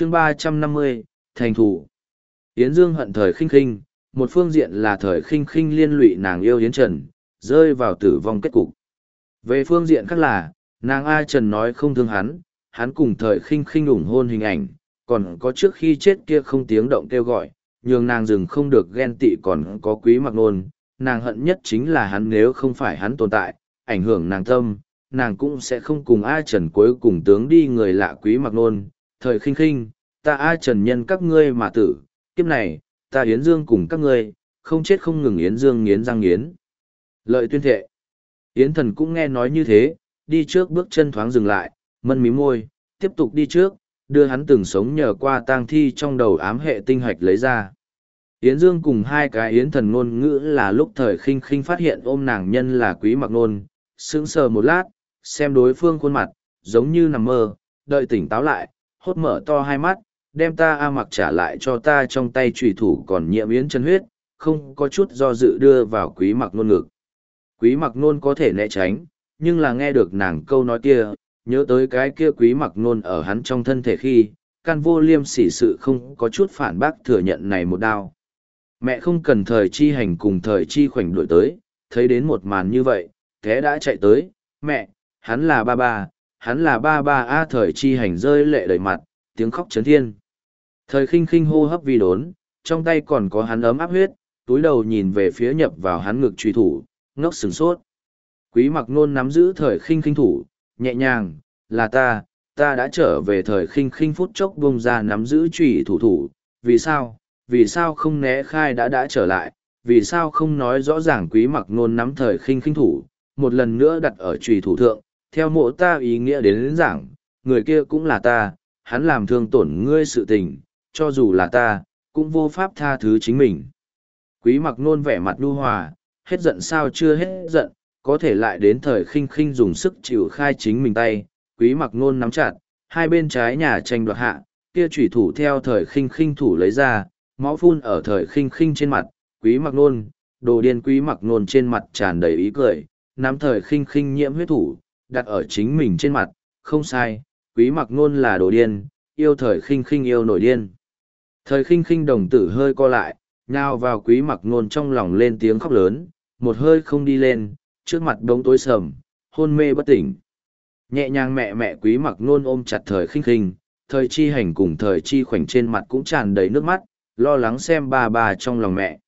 chương ba trăm năm mươi, thành thủ. Yến dương hận thời khinh khinh, một phương diện là thời khinh khinh liên lụy nàng yêu yến trần, rơi vào tử vong kết cục. Về phương diện khác là, nàng a trần nói không thương hắn hắn cùng thời khinh khinh ủng hôn hình ảnh, còn có trước khi chết kia không tiếng động kêu gọi, nhường nàng dừng không được ghen tị còn có quý mặc nôn, nàng hận nhất chính là hắn nếu không phải hắn tồn tại, ảnh hưởng nàng tâm, nàng cũng sẽ không cùng a trần cuối cùng tướng đi người lạ quý mặc nôn thời khinh khinh, ta ai Trần nhân các ngươi mà tử, kiếp này, ta Yến Dương cùng các ngươi, không chết không ngừng Yến Dương nghiến răng nghiến. Lợi tuyên thệ. Yến thần cũng nghe nói như thế, đi trước bước chân thoáng dừng lại, mân mí môi, tiếp tục đi trước, đưa hắn từng sống nhờ qua tang thi trong đầu ám hệ tinh hạch lấy ra. Yến Dương cùng hai cái Yến thần ngôn ngữ là lúc thời khinh khinh phát hiện ôm nàng nhân là quý mặc nôn, sững sờ một lát, xem đối phương khuôn mặt, giống như nằm mơ, đợi tỉnh táo lại, hốt mở to hai mắt, đem ta A mặc trả lại cho ta trong tay trùy thủ còn nhiễm yến chân huyết, không có chút do dự đưa vào quý mặc nôn ngực. Quý mặc nôn có thể né tránh, nhưng là nghe được nàng câu nói kia, nhớ tới cái kia quý mặc nôn ở hắn trong thân thể khi, can vô liêm sỉ sự không có chút phản bác thừa nhận này một đao. Mẹ không cần thời chi hành cùng thời chi khoảnh đuổi tới, thấy đến một màn như vậy, thế đã chạy tới, mẹ, hắn là ba ba, hắn là ba ba A thời chi hành rơi lệ đầy mặt, tiếng khóc chấn thiên. Thời khinh khinh hô hấp vi đốn, trong tay còn có hắn ấm áp huyết, túi đầu nhìn về phía nhập vào hắn ngực truy thủ, ngốc sừng sốt. Quý mặc nôn nắm giữ thời khinh khinh thủ, nhẹ nhàng, là ta, ta đã trở về thời khinh khinh phút chốc bông ra nắm giữ trùy thủ thủ, vì sao, vì sao không né khai đã đã trở lại, vì sao không nói rõ ràng quý mặc nôn nắm thời khinh khinh thủ, một lần nữa đặt ở trùy thủ thượng, theo mộ ta ý nghĩa đến, lĩnh giảng, người kia cũng là ta, hắn làm thương tổn ngươi sự tình, cho dù là ta, cũng vô pháp tha thứ chính mình. Quý mặc nôn vẻ mặt lưu hòa, hết giận sao chưa hết giận, có thể lại đến thời khinh khinh dùng sức chịu khai chính mình tay, quý mặc nôn nắm chặt, hai bên trái nhà tranh đoạt hạ, kia chủy thủ theo thời khinh khinh thủ lấy ra, máu phun ở thời khinh khinh trên mặt, quý mặc nôn, đồ điên quý mặc nôn trên mặt tràn đầy ý cười, nắm thời khinh khinh nhiễm huyết thủ, đặt ở chính mình trên mặt, không sai, quý mặc nôn là đồ điên, yêu thời khinh khinh yêu nổi điên. Thời khinh khinh đồng tử hơi co lại, nhào vào quý mặc nôn trong lòng lên tiếng khóc lớn, một hơi không đi lên, trước mặt đống tối sầm, hôn mê bất tỉnh. Nhẹ nhàng mẹ mẹ quý mặc nôn ôm chặt thời khinh khinh, thời chi hành cùng thời chi khoảnh trên mặt cũng tràn đầy nước mắt, lo lắng xem ba ba trong lòng mẹ.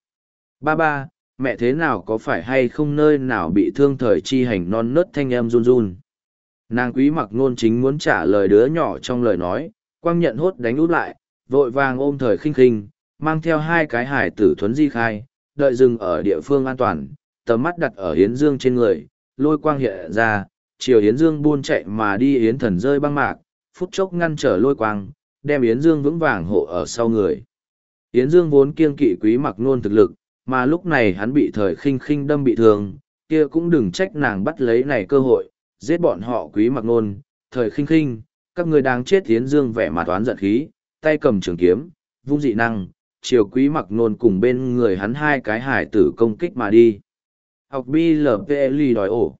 Ba ba, mẹ thế nào có phải hay không nơi nào bị thương thời chi hành non nớt thanh em run run. Nàng quý mặc nôn chính muốn trả lời đứa nhỏ trong lời nói, quang nhận hốt đánh út lại, vội vàng ôm thời khinh khinh, mang theo hai cái hải tử thuấn di khai, đợi dừng ở địa phương an toàn, tầm mắt đặt ở Hiến Dương trên người, lôi quang hiện ra, chiều Hiến Dương buôn chạy mà đi Yến thần rơi băng mạc, phút chốc ngăn trở lôi quang, đem Yến Dương vững vàng hộ ở sau người. Yến Dương vốn kiêng kỵ quý mặc nôn thực lực, mà lúc này hắn bị thời khinh khinh đâm bị thương, kia cũng đừng trách nàng bắt lấy này cơ hội, giết bọn họ quý mặc nôn, thời khinh khinh, các người đang chết tiến dương vẻ mặt toán giận khí, tay cầm trường kiếm, vung dị năng, chiều quý mặc nôn cùng bên người hắn hai cái hải tử công kích mà đi. Học BLPLI đòi ổ.